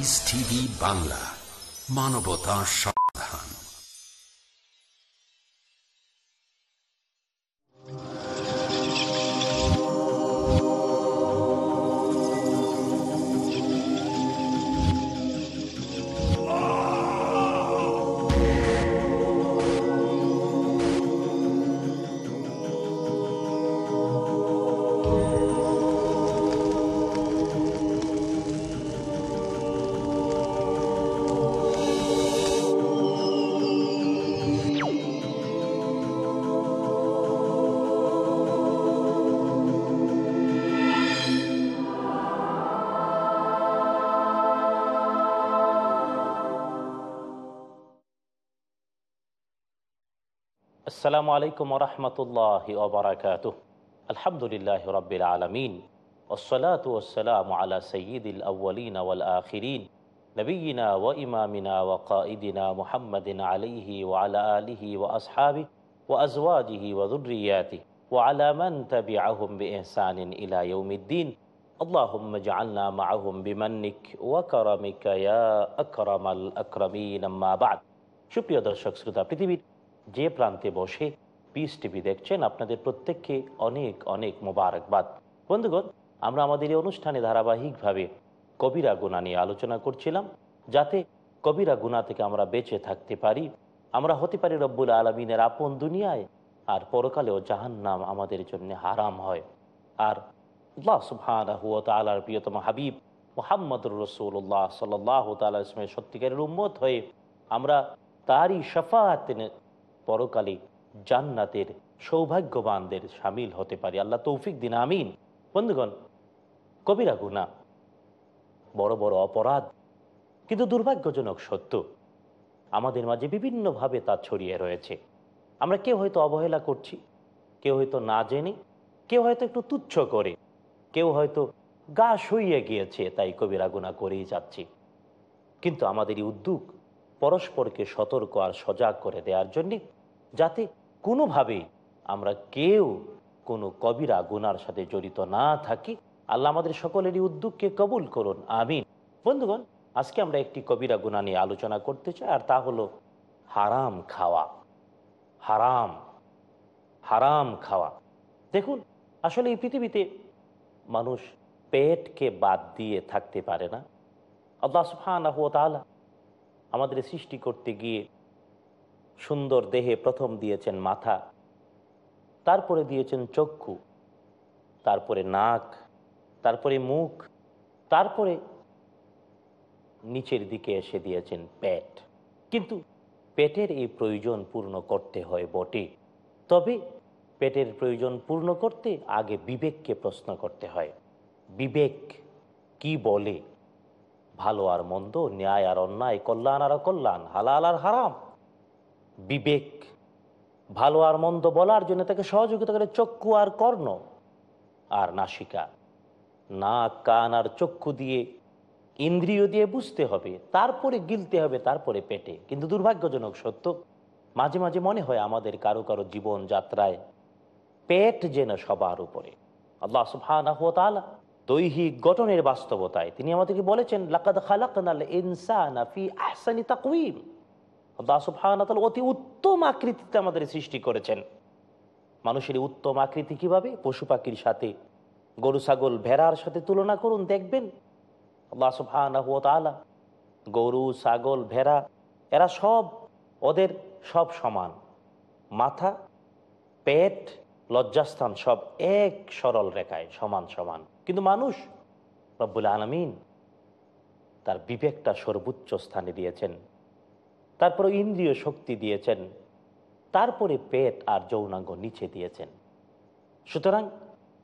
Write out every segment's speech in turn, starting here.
TV Bangla মানবতা আসসালামু আলাইকুম রহমতুল্লাহ ওবরাকাত আলহামদুলিল্লাহ রবিল আলমিন ওসলাত ওসালাম আলা সঈদুল আউ্লিন ওয়াল আখিরিন নবীনা ও ইমামিনা ও কাঈদিনা মুহাম্মদিন আলিহি ও আলা আলিহি ও আসহাবি ও আজওয়াজিহি ও দুর্রিয়াতি ও আলামান তবি আহম বেহসান ইলা ইউমিদ্দিন اللهم اجعلنا معهم بمنك وكرمك يا أكرم الأكرمين أما بعد সুপ্রিয় দর্শক শ্রোতা পৃথিবীর যে প্রান্তে বসে পিস টিভি দেখছেন, আপনাদের প্রত্যেককে অনেক অনেক মোবারকবাদ। বন্ধুগণ, আমরা আমাদের এই অনুষ্ঠানে ধারাবাহিকভাবে কবিরা গুণা নিয়ে আলোচনা করছিলাম, যাতে কবিরা গুণা থেকে আমরা বেঁচে থাকতে পারি। আমরা হতে পারি রব্বুল আলমিনের আপন দুনিয়ায়, আর পরকালেও জাহান নাম আমাদের জন্য হারাম হয়। আর আল্লাহ প্রিয়তম হাবিব মুহাম্মদুর রসুল্লাহ সাল্লাহ তাআলা ইসলামের সত্যিকারের উম্মত হয়ে আমরা তারই শফাত পরকালে জান্নাতের সৌভাগ্যবানদের সামিল হতে পারি। আল্লাহ তৌফিক দিন, আমিন। বন্ধুগণ, কবিরা গুণা বড় বড় অপরাধ, কিন্তু দুর্ভাগ্যজনক সত্য। আমাদের মাঝে বিভিন্নভাবে তা ছড়িয়ে রয়েছে। আমরা কেউ হয়তো অবহেলা করছি, কেউ হয়তো না জেনে, কেউ হয়তো একটু তুচ্ছ করে, কেউ হয়তো গা সইয়ে গিয়েছে, তাই কবিরা গুণা করেই যাচ্ছি। কিন্তু আমাদের এই উদ্যোগ পরস্পরকে সতর্ক আর সজাগ করে দেওয়ার জন্যে যাতে কোনোভাবে আমরা কেউ কোনো কবিরা গুনার সাথে জড়িত না থাকি। আল্লাহ আমাদের সকলেরই উদ্যোগকে কবুল করুন, আমিন। বন্ধুগণ, আজকে আমরা একটি কবিরা গুণা নিয়ে আলোচনা করতে চাই, আর তা হলো হারাম খাওয়া। হারাম হারাম খাওয়া। দেখুন, আসলে এই পৃথিবীতে মানুষ পেটকে বাদ দিয়ে থাকতে পারে না। আল্লাহ সুফানা তালা আমাদের সৃষ্টি করতে গিয়ে সুন্দর দেহে প্রথম দিয়েছেন মাথা, তারপরে দিয়েছেন চক্ষু, তারপরে নাক, তারপরে মুখ, তারপরে নিচের দিকে এসে দিয়েছেন পেট। কিন্তু পেটের এই প্রয়োজন পূর্ণ করতে হয় বটে। তবে পেটের প্রয়োজন পূর্ণ করতে আগে বিবেককে প্রশ্ন করতে হয়। বিবেক কি বলে? ভালো আর মন্দ, ন্যায় আর অন্যায়, কল্যাণ আর অকল্যাণ, হালাল আর হারাম। বিবেক, ভালো আর মন্দ বলার জন্য তাকে সহযোগিতা করে চক্ষু আর কর্ণ আর নাসিকা। নাক, কান আর চক্ষু দিয়ে ইন্দ্রিয় দিয়ে বুঝতে হবে, তারপরে গিলতে হবে, তারপরে পেটে। কিন্তু দুর্ভাগ্যজনক সত্য, মাঝে মাঝে মনে হয় আমাদের কারও কারও জীবন যাত্রায় পেট যেন সবার উপরে। আল্লাহ সুফানা দৈহিক গঠনের বাস্তবতায় তিনি আমাদেরকে বলেছেন, লাকাদ খালাকাল ইনসানা আল্লাহ অতি উত্তম আকৃতিতে আমাদের সৃষ্টি করেছেন। মানুষের উত্তম আকৃতি কীভাবে? পশু পাখির সাথে, গরু, ছাগল, ভেড়ার সাথে তুলনা করুন, দেখবেন। আল্লাহ গরু, ছাগল, ভেড়া, এরা সব ওদের সব সমান। মাথা, পেট, লজ্জাস্থান সব এক সরল রেখায় সমান সমান। কিন্তু মানুষ রব্বুল আলমিন তার বিবেকটা সর্বোচ্চ স্থানে দিয়েছেন। তারপরে ইন্দ্রিয় শক্তি দিয়েছেন। তারপরে পেট আর যৌনাঙ্গ নিচে দিয়েছেন। সুতরাং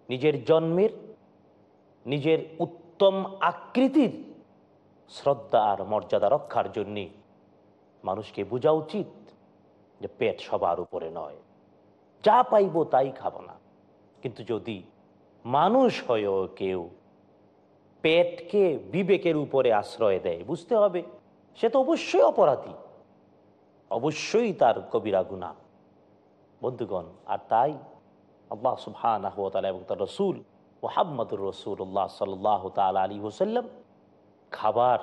নিজের জন্মের, নিজের উত্তম আকৃতির শ্রদ্ধা আর মর্যাদা রক্ষার জন্যে মানুষকে বোঝা উচিত যে পেট সবার উপরে নয়। যা পাইব তাই খাব না। কিন্তু যদি মানুষ হয়েও কেউ পেটকে বিবেকের উপরে আশ্রয় দেয়, বুঝতে হবে সে তো অবশ্যই অপরাধী। অবশ্যই তার কবিরা গুণা বন্ধুগণ, আর তাই আল্লাহ সুবহান এবং তার রসুল মোহাম্মদুর রসুল্লাহ সাল্লাহ তাল আলী হোসাল্লাম খাবার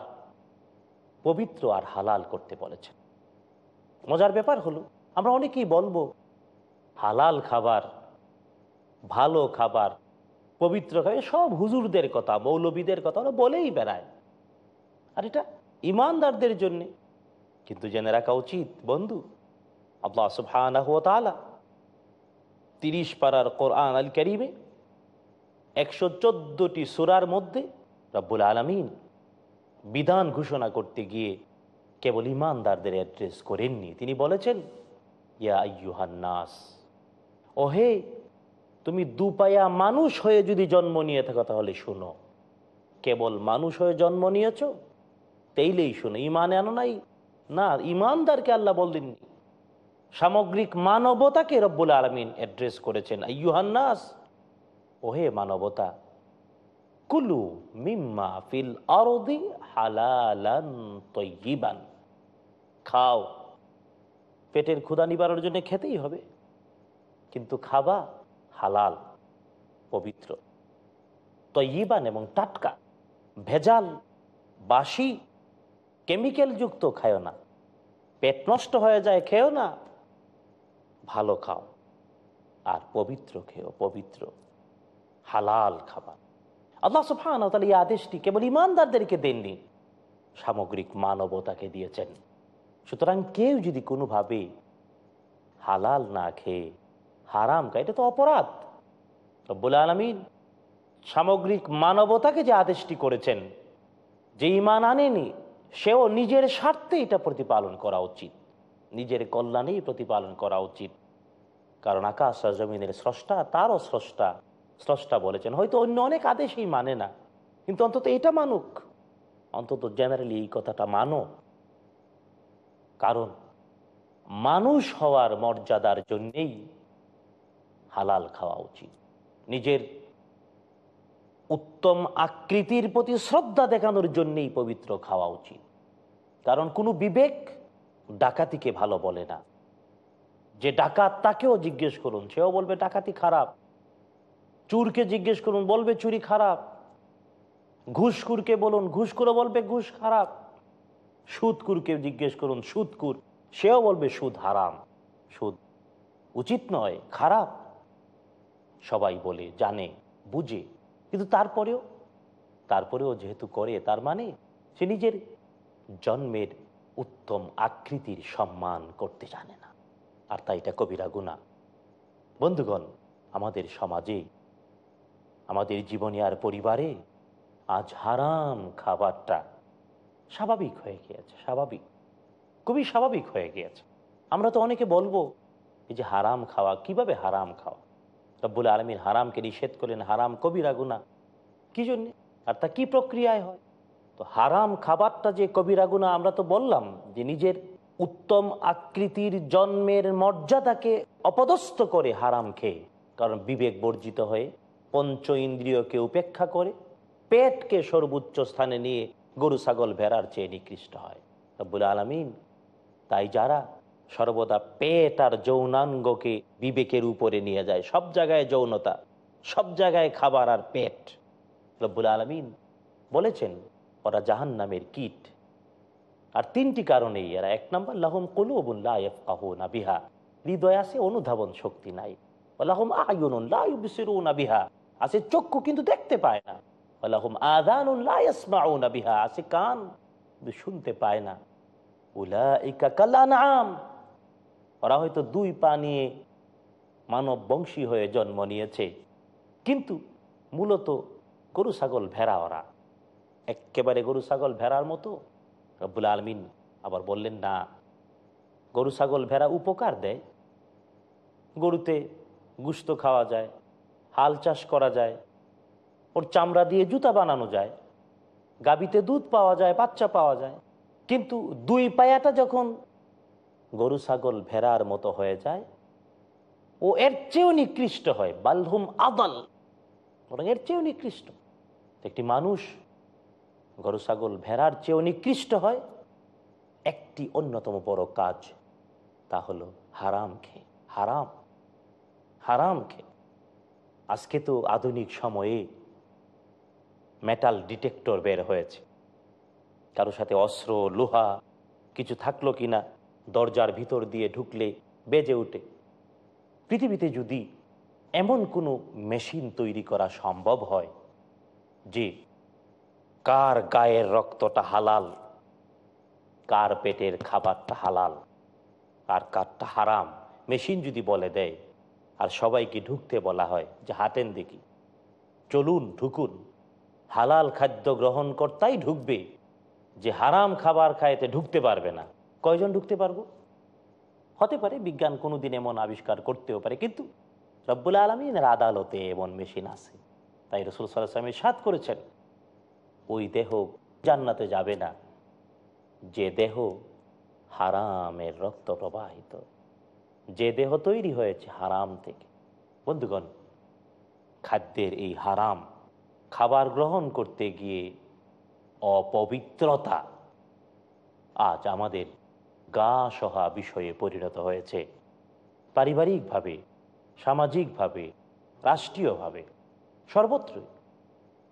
পবিত্র আর হালাল করতে বলেছেন। মজার ব্যাপার হলো, আমরা অনেকেই বলব, হালাল খাবার, ভালো খাবার, পবিত্র খাবার সব হুজুরদের কথা, মৌলবীদের কথা ওরা বলেই বেড়ায়। আর এটা ইমানদারদের জন্যে কিন্তু জেনে রাখা উচিত, বন্ধু, আল্লাহ তাআলা তিরিশ পাড়ার কোরআন আল করিমে একশো চোদ্দটি সুরার মধ্যে রব্বুল আলমিন বিধান ঘোষণা করতে গিয়ে কেবল ইমানদারদের অ্যাড্রেস করেননি। তিনি বলেছেন, ইয়া আইয়ুহান্নাস, ওহে, তুমি দুপায়া মানুষ হয়ে যদি জন্ম নিয়ে থাকো তাহলে শোনো, কেবল মানুষ হয়ে জন্ম নিয়েছ, তেইলেই শোনো, ইমানে আনো নাই না, ইমানদারকে আল্লাহ বললেননি। সামগ্রিক মানবতাকে রব্বুল আলমিন অ্যাড্রেস করেছেন। আইয়ুহান্নাস ওহে মানবতা, কুলু মিম্মা ফিল আরদি হালালান তৈবান খাও। পেটের ক্ষুদা নিবারণের জন্য খেতেই হবে, কিন্তু খাবা হালাল, পবিত্র। তৈবান এবং টাটকা, ভেজাল, বাসি, কেমিক্যাল যুক্ত খায় না। পেট নষ্ট হয়ে যায়, খেও না। ভালো খাও। আর পবিত্র খেও, পবিত্র, হালাল খাবার। আল্লাহ সুফান তাহলে এই আদেশটি কেবল ইমানদারদেরকে দেননি, সামগ্রিক মানবতাকে দিয়েছেন। সুতরাং কেউ যদি কোনোভাবে হালাল না খেয়ে, হারাম খায়, এটা তো অপরাধ। রব্বুল আলমিন সামগ্রিক মানবতাকে যে আদেশটি করেছেন, যে ইমান আনেনি সেও নিজের স্বার্থে এটা প্রতিপালন করা উচিত। নিজের কল্যাণেই প্রতিপালন করা উচিত। কারণ আকাশ জমিনের স্রষ্টা তারও স্রষ্টা। স্রষ্টা বলেছেন, হয়তো অন্য অনেক আদেশই মানে না। কিন্তু অন্তত এটা মানুক। অন্তত জেনারেলি এই কথাটা মানো। কারণ মানুষ হওয়ার মর্যাদার জন্যেই হালাল খাওয়া উচিত। নিজের উত্তম আকৃতির প্রতি শ্রদ্ধা দেখানোর জন্যেই পবিত্র খাওয়া উচিত। কারণ কোনো বিবেক ডাকাতিকে ভালো বলে না। যে ডাকাত তাকেও জিজ্ঞেস করুন, সেও বলবে ডাকাতি খারাপ। চুরকে জিজ্ঞেস করুন, বলবে চুরি খারাপ। ঘুষকুরকে বলুন ঘুষকুরো বলবে ঘুষ খারাপ। সুদকুরকে জিজ্ঞেস করুন সুদকুর সেও বলবে সুদ হারাম। সুদ উচিত নয়, খারাপ। সবাই বলে, জানে, বুঝে। কিন্তু তারপরেও তারপরেও যেহেতু করে, তার মানে সে নিজের জন্মের উত্তম আকৃতির সম্মান করতে জানে না। আর তাই এটা কবিরা গুণা বন্ধুগণ, আমাদের সমাজে, আমাদের জীবনে আর পরিবারে আজ হারাম খাবারটা স্বাভাবিক হয়ে গিয়েছে, স্বাভাবিক। খুবই স্বাভাবিক হয়ে গিয়েছে। আমরা তো অনেকে বলব, এই যে হারাম খাওয়া, কীভাবে হারাম খাওয়া? রব্বুল আলমীর হারামকে নিষেধ করলেন, হারাম কবিরা গুণা কি জন্যে? আর তা কি প্রক্রিয়ায় হয়? তো হারাম খাবারটা যে কবিরা গুণা আমরা তো বললাম যে নিজের উত্তম আকৃতির জন্মের মর্যাদাকে অপদস্থ করে হারাম খেয়ে, কারণ বিবেক বর্জিত হয়ে পঞ্চ ইন্দ্রিয়কে উপেক্ষা করে পেটকে সর্বোচ্চ স্থানে নিয়ে গরু, ছাগল, ভেড়ার চেয়ে নিকৃষ্ট হয়। রব্বুল আলমিন, তাই যারা সর্বদা পেট আর যৌনাঙ্গকে বিবেকের উপরে নিয়ে যায়, সব জায়গায় যৌনতা, সব জায়গায় খাবার আর পেট। রব্বুল আলমিন বলেছেন ওরা জাহান নামের কীট। আর তিনটি কারণেই এরা, এক নম্বর, লাহম কলুবুল্লাহ বিহা। হৃদয় আছে অনুধাবন শক্তি নাই। লাহম আয়ুন আছে চক্ষু কিন্তু দেখতে পায় না। লাহম আদান বিহা। আছে কান শুনতে পায় না। উলাইকা কালানাম ওরা হয়তো দুই পা নিয়ে মানব বংশী হয়ে জন্ম নিয়েছে। কিন্তু মূলত গরু, ছাগল, ভেড়া ওরা। একেবারে গরু ছাগল ভেড়ার মতো? রব্বুল আলমিন আবার বললেন, না, গরু ছাগল ভেড়া উপকার দেয়। গরুতে গুস্ত খাওয়া যায়, হাল চাষ করা যায়, ওর চামড়া দিয়ে জুতা বানানো যায় গাবিতে দুধ পাওয়া যায়, বাচ্চা পাওয়া যায়। কিন্তু দুই পায়াটা যখন গরু ছাগল ভেড়ার মতো হয়ে যায়, ও এর চেয়েও নিকৃষ্ট হয়, বালহুম আদাল। এর চেয়েও নিকৃষ্ট। একটি মানুষ গরু ছাগল ভেড়ার চেয়েও নিকৃষ্ট হয়। একটি অন্যতম বড় কাজ তা হলো হারাম খেয়ে, হারাম হারাম খেয়ে। আজকে তো আধুনিক সময়ে মেটাল ডিটেক্টর বের হয়েছে। কারও সাথে অস্ত্র, লোহা কিছু থাকল কিনা দরজার ভিতর দিয়ে ঢুকলে বেজে ওঠে পৃথিবীতে যদি এমন কোনো মেশিন তৈরি করা সম্ভব হয় যে কার গায়ের রক্তটা হালাল? কার পেটের খাবারটা হালাল? আর কারটা হারাম? মেশিন যদি বলে দেয়, আর সবাইকে ঢুকতে বলা হয় যে হাতেন দেখি। চলুন, ঢুকুন। হালাল খাদ্য গ্রহণ করতাই ঢুকবে, যে হারাম খাবার খাইতে ঢুকতে পারবে না। কয়জন ঢুকতে পারব? হতে পারে বিজ্ঞান কোনোদিন এমন আবিষ্কার করতেও পারে, কিন্তু রব্বুল আলমিনের আদালতে এমন মেশিন আছে। তাই রসুল সাল্লামী সাত করেছেন ওই দেহ জান্নাতে যাবে না। যে দেহ হারামের রক্ত প্রবাহিত, যে দেহ তৈরি হয়েছে হারাম থেকে। বন্ধুগণ, খাদ্যের এই হারাম খাবার গ্রহণ করতে গিয়ে অপবিত্রতা আজ আমাদের গা সহা বিষয়ে পরিণত হয়েছে। পারিবারিকভাবে, সামাজিকভাবে, রাষ্ট্রীয়ভাবে সর্বত্রই।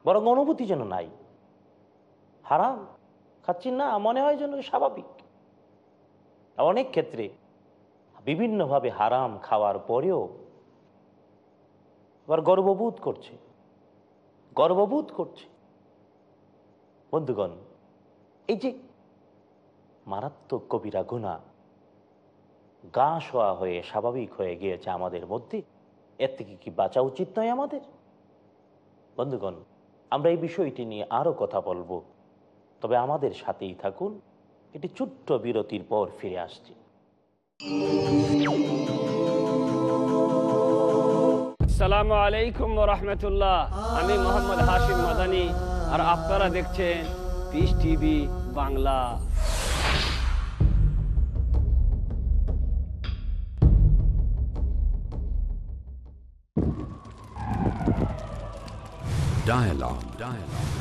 বরং অনুভূতি যেন নাই। হারাম। খাচ্ছি না, মনে হয় যেন স্বাভাবিক। অনেক ক্ষেত্রে বিভিন্নভাবে হারাম খাওয়ার পরেও আবার গর্ববোধ করছে। গর্ববোধ করছে। বন্ধুগণ, এই যে মারাত্মক কবিরা গুণা গা শোয়া হয়ে স্বাভাবিক হয়ে গিয়েছে আমাদের মধ্যে, এর থেকে কি বাঁচা উচিত নয় আমাদের? বন্ধুগণ, আমরা এই বিষয়টি নিয়ে আরও কথা বলব। তবে আমাদের সাথেই থাকুন এটি ছোট্ট বিরতির পর ফিরে আসছি আসসালামু আলাইকুম রহমতুল্লাহ আমি মোহাম্মদ হাশিম মাদানি আর আপনারা দেখছেন Peace TV Bangla Dialogue. Dialogue.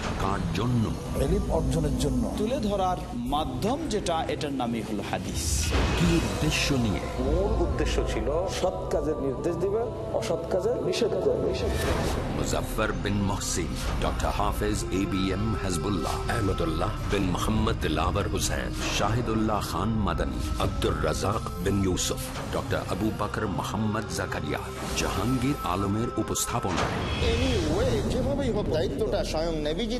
কার জন্য। অর্জনের জন্য। তুলে ধরার মাধ্যম যেটা এটার নামই হলো হাদিস। কি উদ্দেশ্য নিয়ে? মূল উদ্দেশ্য ছিল সৎ কাজের নির্দেশ দিবে অসৎ কাজের নিষেধ করবে। Muzaffar bin Mohsin doctor Hafez A B M Hazbullah Ahmadullah bin Mohammad Dilawar Hussain Shahidullah Khan Madani Abdur Razzak bin Yusuf doctor Abu Bakr Mohammad Zakaria Jahangir আলমের যেভাবেই হোক দায়িত্বটা স্বয়ং নেভিজি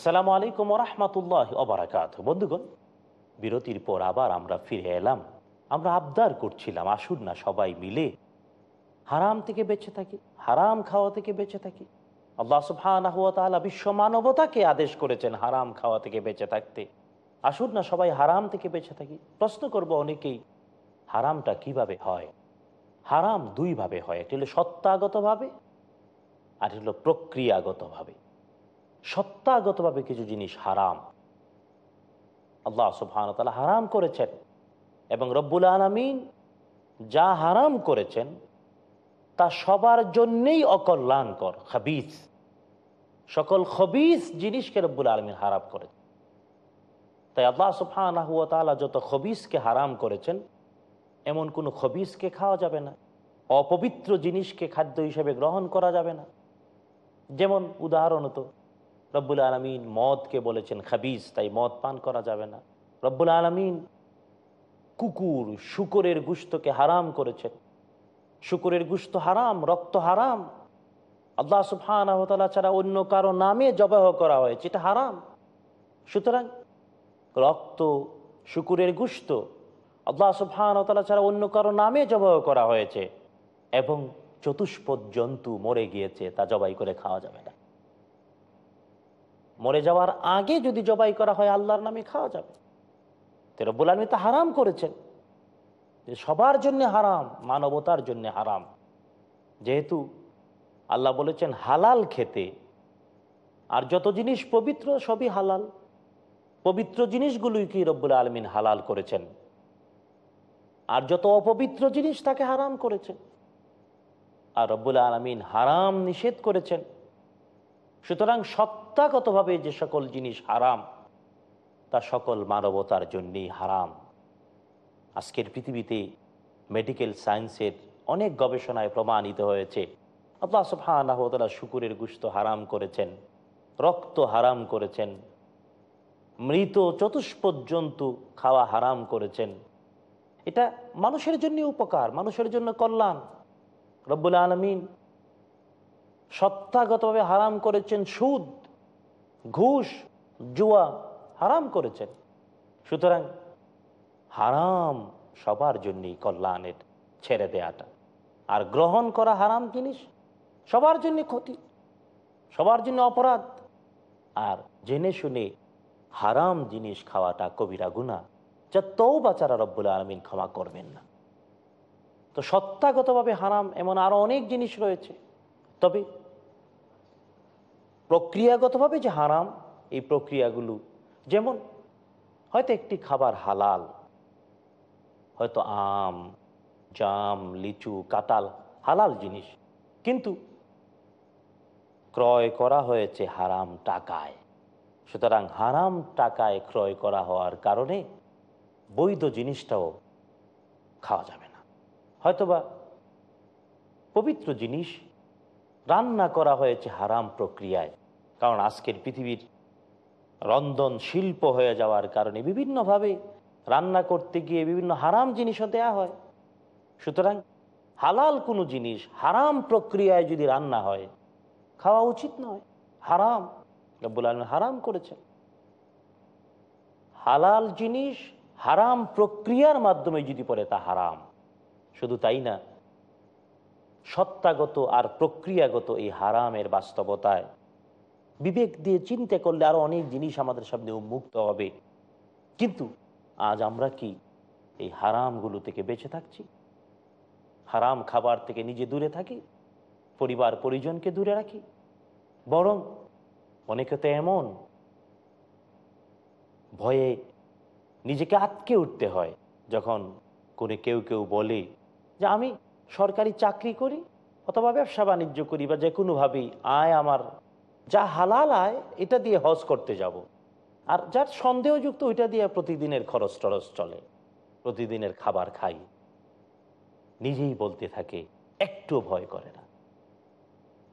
আসসালামু আলাইকুম রহমতুল্লাহ অবরাকাত বন্ধুগণ, বিরতির পর আবার আমরা ফিরে এলাম। আমরা আবদার করছিলাম, আসুন না সবাই মিলে হারাম থেকে বেঁচে থাকি, হারাম খাওয়া থেকে বেঁচে থাকি। আল্লাহ সুবহানাহু ওয়া তাআলা বিশ্ব মানবতাকে আদেশ করেছেন হারাম খাওয়া থেকে বেঁচে থাকতে। আসুন না সবাই হারাম থেকে বেঁচে থাকি। প্রশ্ন করব অনেকেই, হারামটা কীভাবে হয়? হারাম দুইভাবে হয়, একটি হলো সত্তাগতভাবে, আর হলো প্রক্রিয়াগতভাবে। সত্তাগতভাবে কিছু জিনিস হারাম। আল্লাহ সুবহানতালা হারাম করেছেন এবং রব্বুল আলমিন যা হারাম করেছেন তা সবার জন্যেই অকল্যাণকর, খাবিস। সকল খবিস জিনিসকে রব্বুল আলমিন হারাম করেছেন। তাই আল্লাহ ওয়া যত খবিসকে হারাম করেছেন, এমন কোনো খবিসকে খাওয়া যাবে না। অপবিত্র জিনিসকে খাদ্য হিসেবে গ্রহণ করা যাবে না। যেমন উদাহরণত রব্বুল আলমিন মদকে বলেছেন, খাবিজ, তাই মদ পান করা যাবে না। রব্বুল আলমিন কুকুর, শুকরের গুস্তকে হারাম করেছেন। শুকরের গুস্ত হারাম, রক্ত হারাম। আল্লাহ সুফান ছাড়া অন্য কারও নামে জবাহ করা হয়েছে, এটা হারাম। সুতরাং রক্ত, শুকুরের গুস্ত আল্লাহ সুফান ছাড়া অন্য কারও নামে জবাহ করা হয়েছে এবং চতুষ্পদ জন্তু মরে গিয়েছে, তা জবাই করে খাওয়া যাবে না। মরে যাওয়ার আগে যদি জবাই করা হয়, আল্লাহর নামে খাওয়া যাবে। তো রব্বুল আলমী তো হারাম করেছেন। সবার জন্য হারাম, মানবতার জন্য হারাম। যেহেতু আল্লাহ বলেছেন, হালাল খেতে। আর যত জিনিস পবিত্র, সবই হালাল। পবিত্র জিনিসগুলোই কি রব্বুল আলমিন হালাল করেছেন? আর যত অপবিত্র জিনিস, তাকে হারাম করেছেন। আর রব্বুল আলমিন হারাম নিষেধ করেছেন। সুতরাং সত্তাগতভাবে যে সকল জিনিস হারাম, তা সকল মানবতার জন্যই হারাম। আজকের পৃথিবীতে মেডিকেল সায়েন্সের অনেক গবেষণায় প্রমাণিত হয়েছে, আল্লাহ সুফানাহতালা শুকুরের গুস্ত হারাম করেছেন, রক্ত হারাম করেছেন, মৃত চতুষ্পদ জন্তু খাওয়া হারাম করেছেন। এটা মানুষের জন্য উপকার, মানুষের জন্য কল্যাণ। রব্বুল আলমিন সত্তাগতভাবে হারাম করেছেন সুদ, ঘুষ, জুয়া হারাম করেছেন। সুতরাং হারাম সবার জন্যই কল্যাণের ছেড়ে দেয়াটা। আর গ্রহণ করা হারাম জিনিস সবার জন্য ক্ষতি, সবার জন্য অপরাধ। আর জেনে শুনে হারাম জিনিস খাওয়াটা কবিরা গুণা যা তৌ বাচারা রব্বুল আলমিন ক্ষমা করবেন না। তো সত্তাগতভাবে হারাম এমন আরও অনেক জিনিস রয়েছে। তবে প্রক্রিয়াগতভাবে যে হারাম, এই প্রক্রিয়াগুলো, যেমন হয়তো একটি খাবার হালাল, হয়তো আম, জাম, লিচু, কাঁঠাল, হালাল জিনিস, কিন্তু ক্রয় করা হয়েছে হারাম টাকায়। সুতরাং হারাম টাকায় ক্রয় করা হওয়ার কারণে বৈধ জিনিসটাও খাওয়া যাবে না। হয়তোবা পবিত্র জিনিস রান্না করা হয়েছে হারাম প্রক্রিয়ায় কারণ আজকের পৃথিবীর রন্ধন শিল্প হয়ে যাওয়ার কারণে বিভিন্নভাবে রান্না করতে গিয়ে বিভিন্ন হারাম জিনিসও দেয়া হয়। সুতরাং হালাল কোনো জিনিস হারাম প্রক্রিয়ায় যদি রান্না হয়, খাওয়া উচিত নয়, হারাম। রব্বুল আলম হারাম করেছেন। হালাল জিনিস হারাম প্রক্রিয়ার মাধ্যমে যদি পড়ে তা হারাম। শুধু তাই না, সত্তাগত আর প্রক্রিয়াগত এই হারামের বাস্তবতায় বিবেক দিয়ে চিন্তা করলে আরও অনেক জিনিস আমাদের সামনে উন্মুক্ত হবে। কিন্তু আজ আমরা কি এই হারামগুলো থেকে বেঁচে থাকছি? হারাম খাবার থেকে নিজে দূরে থাকি? পরিবার পরিজনকে দূরে রাখি? বরং অনেকে তো এমন, ভয়ে নিজেকে আটকে উঠতে হয়, যখন কোনো কেউ কেউ বলে যে, আমি সরকারি চাকরি করি অথবা ব্যবসা বাণিজ্য করি বা যে কোনোভাবেই আয় আমার যা হালাল আয়, এটা দিয়ে হজ করতে যাব। আর যার সন্দেহযুক্ত, ওইটা দিয়ে প্রতিদিনের খরচ টরচ চলে। প্রতিদিনের খাবার খাই। নিজেই বলতে থাকে, একটু ভয় করে না।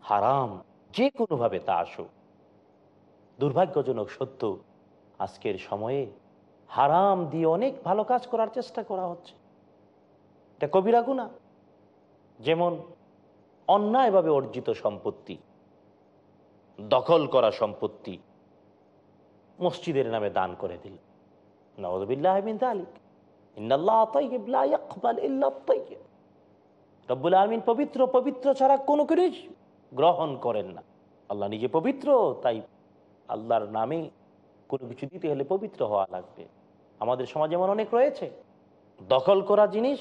হারাম যে কোনোভাবে তা আসুক। দুর্ভাগ্যজনক সত্য, আজকের সময়ে হারাম দিয়ে অনেক ভালো কাজ করার চেষ্টা করা হচ্ছে। এটা কবিরা গুণা যেমন অন্যায়ভাবে অর্জিত সম্পত্তি। দখল করা সম্পত্তি মসজিদের নামে দান করে দিল। রব্বুল আলমিন পবিত্র পবিত্র ছাড়া কোনো কিছু গ্রহণ করেন না। আল্লাহ নিজে পবিত্র, তাই আল্লাহর নামে কোনো কিছু দিতে হলে পবিত্র হওয়া লাগবে। আমাদের সমাজে এমন অনেক রয়েছে। দখল করা জিনিস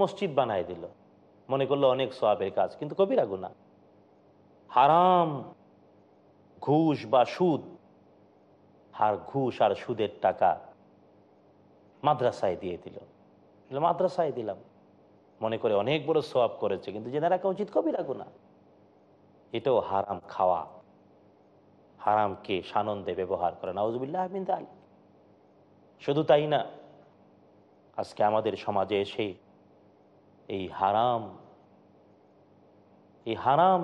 মসজিদ বানায় দিল। মনে করল অনেক সোয়াবের কাজ, কিন্তু কবিরা গুণা হারাম ঘুষ বা সুদ, আর ঘুষ আর সুদের টাকা মাদ্রাসায় দিয়ে দিল। মাদ্রাসায় দিলাম। মনে করে অনেক বড় সোয়াব করেছে, কিন্তু জেনে রাখা উচিত কবিরা গুণা এটাও হারাম খাওয়া। হারামকে সানন্দে ব্যবহার করে। নওয়াজবিল্লাহ আলী শুধু তাই না, আজকে আমাদের সমাজে এসে এই হারাম এই হারাম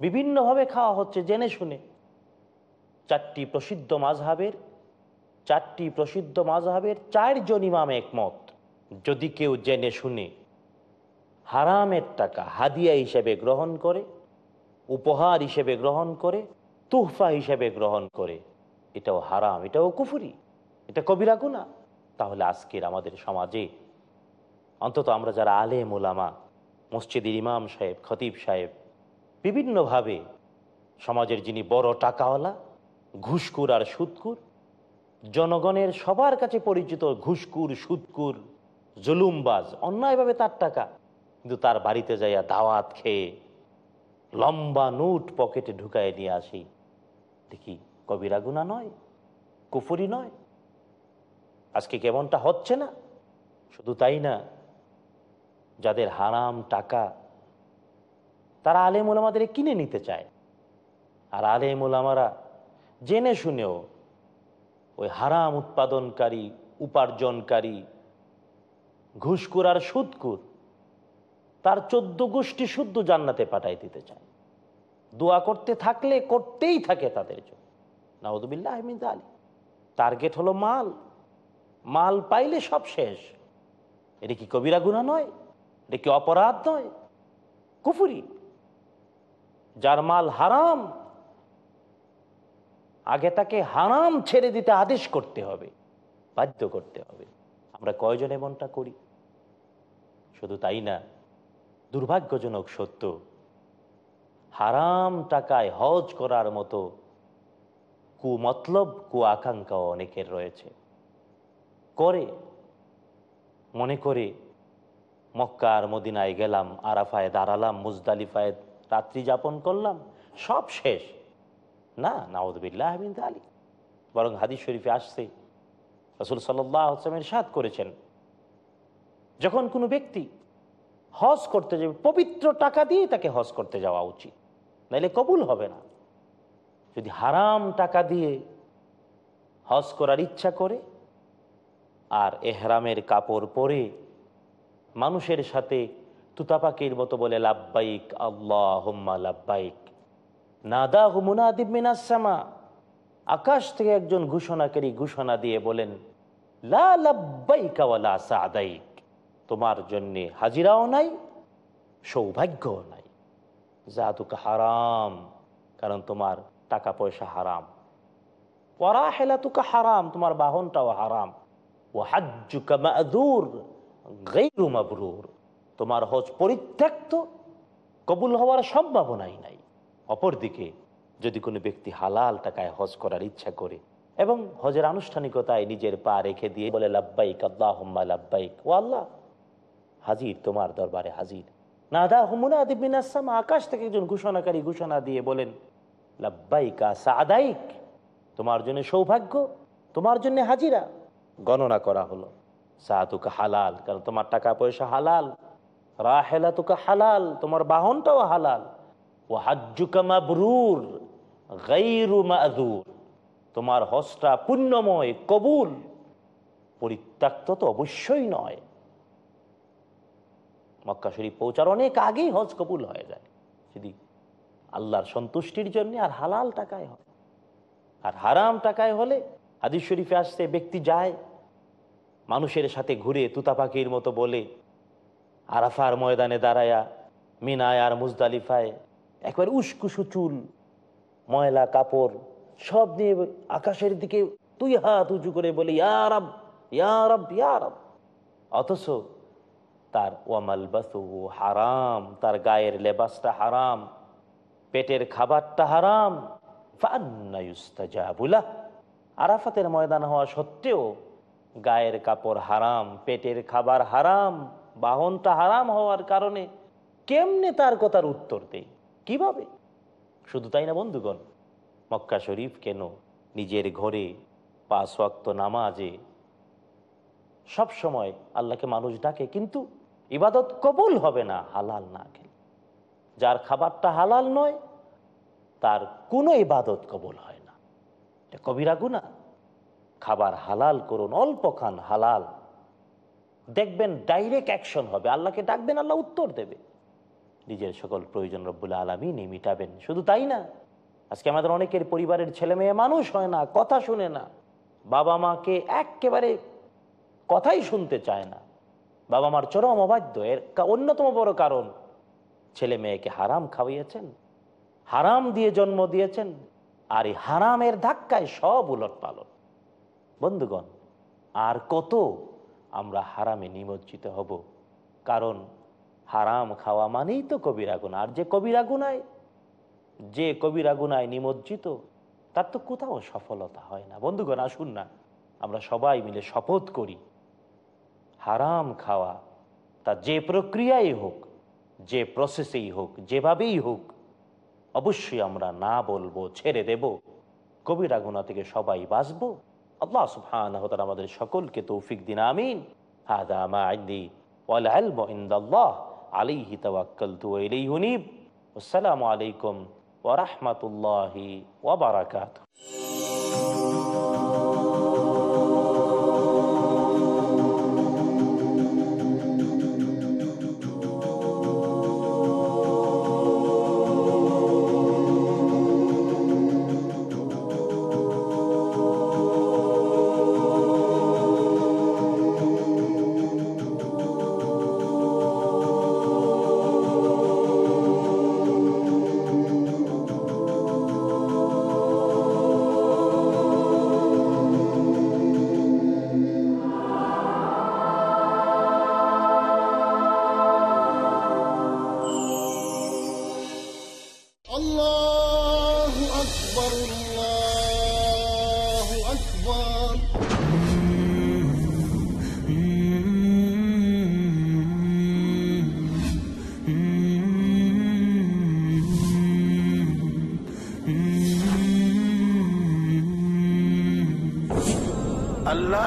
বিভিন্নভাবে খাওয়া হচ্ছে, জেনে শুনে। চারটি প্রসিদ্ধ মাঝহাবের চারটি প্রসিদ্ধ মাঝহাবের চারজন ইমাম একমত। যদি কেউ জেনে শুনে হারামের টাকা হাদিয়া হিসেবে গ্রহণ করে, উপহার হিসেবে গ্রহণ করে, তুহফা হিসেবে গ্রহণ করে, এটাও হারাম, এটাও কুফুরি, এটা কবিরা গুণা তাহলে আজকের আমাদের সমাজে অন্তত আমরা যারা আলে মোলামা মসজিদের ইমাম সাহেব, খতিব সাহেব, বিভিন্নভাবে সমাজের যিনি বড় টাকাওয়ালা ঘুষকুর আর সুদকুর জনগণের সবার কাছে পরিচিত ঘুষকুর, সুৎকুর, জুলুমবাজ, অন্যায়ভাবে তার টাকা, কিন্তু তার বাড়িতে যাইয়া দাওয়াত খেয়ে লম্বা নোট পকেটে ঢুকায় নিয়ে আসি। দেখি, কবিরা গুণা নয়, কুফুরি নয়। আজকে কেমনটা হচ্ছে না? শুধু তাই না, যাদের হারাম টাকা তারা আলেম ওলামাদের কিনে নিতে চায়। আর আলেম ওলামারা জেনে শুনেও ওই হারাম উৎপাদনকারী, উপার্জনকারী ঘুষকুর আর সুদকুর তার চোদ্দ গোষ্ঠী শুদ্ধ জান্নাতে পাঠাই দিতে চায়। দোয়া করতে থাকলে করতেই থাকে তাদের জন্য। নাউদুবিল্লাহ আহমিদ আলী টার্গেট হলো মাল। মাল পাইলে সব শেষ। এটা কি কবিরা গুণা নয়? এটা কি অপরাধ নয়? কুফুরি। যার মাল হারাম আগে তাকে হারাম ছেড়ে দিতে আদেশ করতে হবে, বাধ্য করতে হবে। আমরা কয়জন এমনটা করি? শুধু তাই না, দুর্ভাগ্যজনক সত্য, হারাম টাকায় হজ করার মতো কুমতলব কু আকাঙ্ক্ষাও অনেকের রয়েছে। করে, মনে করে মক্কার মদিনায় গেলাম, আরাফায় দাঁড়ালাম, মুজদালিফায় রাত্রি যাপন করলাম, সব শেষ। না নাউদ্দিল্লাহ আহমিদ আলী বরং হাদিস শরীফে আসছে, রসুল সাল্লামের সাদ করেছেন। যখন কোনো ব্যক্তি হজ করতে যাবে, পবিত্র টাকা দিয়ে তাকে হজ করতে যাওয়া উচিত, নাইলে কবুল হবে না। যদি হারাম টাকা দিয়ে হজ করার ইচ্ছা করে, আর এহরামের কাপড় পরে মানুষের সাথে তুতাপাকির মতো বলে লাভবাইক আল্লাহ হুম্মা লাভবাইক নাদা হুমুনাদিব মিনাসামা আকাশ থেকে একজন ঘোষণাকারী ঘোষণা দিয়ে বলেন, লা তোমার জন্যে হাজিরাও নাই, সৌভাগ্যও নাই। জাতুকা হারাম, কারণ তোমার টাকা পয়সা হারাম। পরা হেলাতুকা হারাম, তোমার বাহনটাও হারাম। ও মাবরুর। তোমার হজ পরিত্যক্ত, কবুল হওয়ার সম্ভাবনাই নাই। অপরদিকে, যদি কোনো ব্যক্তি হালাল টাকায় হজ করার ইচ্ছা করে এবং হজের আনুষ্ঠানিকতায় নিজের পা রেখে দিয়ে বলে লাভবাইক আল্লাহ লাভবাইক ও আল্লাহ, হাজির তোমার দরবারে হাজির। নাদা হুমুনা দিবিন আসাম আকাশ থেকে একজন ঘোষণাকারী ঘোষণা দিয়ে বলেন, লাব্বাইকা সাদাইক, তোমার জন্য সৌভাগ্য, তোমার জন্য হাজিরা। গণনা করা হলো সাহাতুকা হালাল, কারণ তোমার টাকা পয়সা হালাল রাহেলা তুকা হালাল, তোমার বাহনটাও হালাল। ও তোমার হজটা পুণ্যময়, কবুল, পরিত্যক্ত তো অবশ্যই নয়। মক্কা শরীফ পৌঁছার অনেক আগেই হজ কবুল হয়ে যায়। যদি আল্লাহর সন্তুষ্টির জন্য আর হালাল টাকায় হয়। আর হারাম টাকায় হলে হাদিস শরীফে আসতে ব্যক্তি যায়, মানুষের সাথে ঘুরে তুতা পাখির মতো বলে, আরাফার ময়দানে দাঁড়ায়া, মিনায় আর মুজদালিফায় একবার উস্কুসু চুল ময়লা, কাপড়, সব নিয়ে আকাশের দিকে তুই হাত উঁচু করে বলি ইয়ারব ইয়ারব ইয়ারব অথচ তার ওয়ামাল বাসু হারাম, তার গায়ের লেবাসটা হারাম, পেটের খাবারটা হারাম। আরাফাতের ময়দান হওয়া সত্ত্বেও গায়ের কাপড় হারাম, পেটের খাবার হারাম, বাহনটা হারাম হওয়ার কারণে কেমনে তার কথার উত্তর দেই? কীভাবে? শুধু তাই না, বন্ধুগণ? মক্কা শরীফ কেন নিজের ঘরে পাঁচ ওয়াক্ত নামাজে? সব সময় আল্লাহকে মানুষ ডাকে, কিন্তু ইবাদত কবুল হবে না, হালাল না খেলে যার খাবারটা হালাল নয়, তার কোনো ইবাদত কবুল হয় না। এটা কবিরা গুণা খাবার হালাল করুন, অল্প খান, হালাল। দেখবেন ডাইরেক্ট অ্যাকশন হবে। আল্লাহকে ডাকবেন, আল্লাহ উত্তর দেবে। নিজের সকল প্রয়োজন রব্বুল আলমিনই মিটাবেন। শুধু তাই না, আজকে আমাদের অনেকের পরিবারের ছেলে মেয়ে মানুষ হয় না, কথা শুনে না। বাবা মাকে একেবারে কথাই শুনতে চায় না। বাবা মার চরম অবাধ্য, এর অন্যতম বড় কারণ, ছেলে মেয়েকে হারাম খাওয়াইয়েছেন হারাম দিয়ে জন্ম দিয়েছেন, আর এই হারামের ধাক্কায় সব উলট পালন বন্ধুগণ, আর কত আমরা হারামে নিমজ্জিত হব? কারণ হারাম খাওয়া মানেই তো কবিরা গুণা আর যে কবিরা গুনায় যে কবিরা গুনায় নিমজ্জিত, তার তো কোথাও সফলতা হয় না। বন্ধুগণ, আসুন না। আমরা সবাই মিলে শপথ করি, হারাম খাওয়া তা যে প্রক্রিয়াই হোক, যে প্রসেসেই হোক, যেভাবেই হোক, অবশ্যই আমরা না বলব, ছেড়ে দেব। কবিরা গুণা থেকে সবাই বাঁচবো। আল্লাহ সুবহান আমাদের সকলকে তৌফিক দিন, আমিন। হাদা মা আইন্দি ওয়াল ইলমু ইনদাল্লাহ। আলাইহি তাওয়াক্কালতু ওয়া ইলাইহি হুনিব আসসালামু আলাইকুম ওয়া রাহমাতুল্লাহি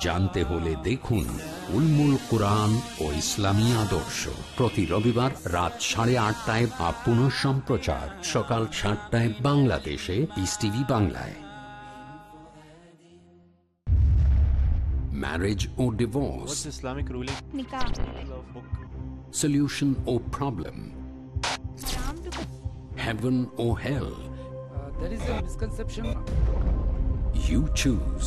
জানতে হলে দেখুন উলমুল কোরআন ও ইসলামী আদর্শ প্রতি রবিবার রাত সাড়ে আটটায় বা পুনঃ সম্প্রচার সকাল সাতটায় বাংলাদেশে পিস টিভি বাংলায় marriage or divorce, What's Islamic ruling? Nikah. solution or problem, heaven or hell. there is a misconception. You choose.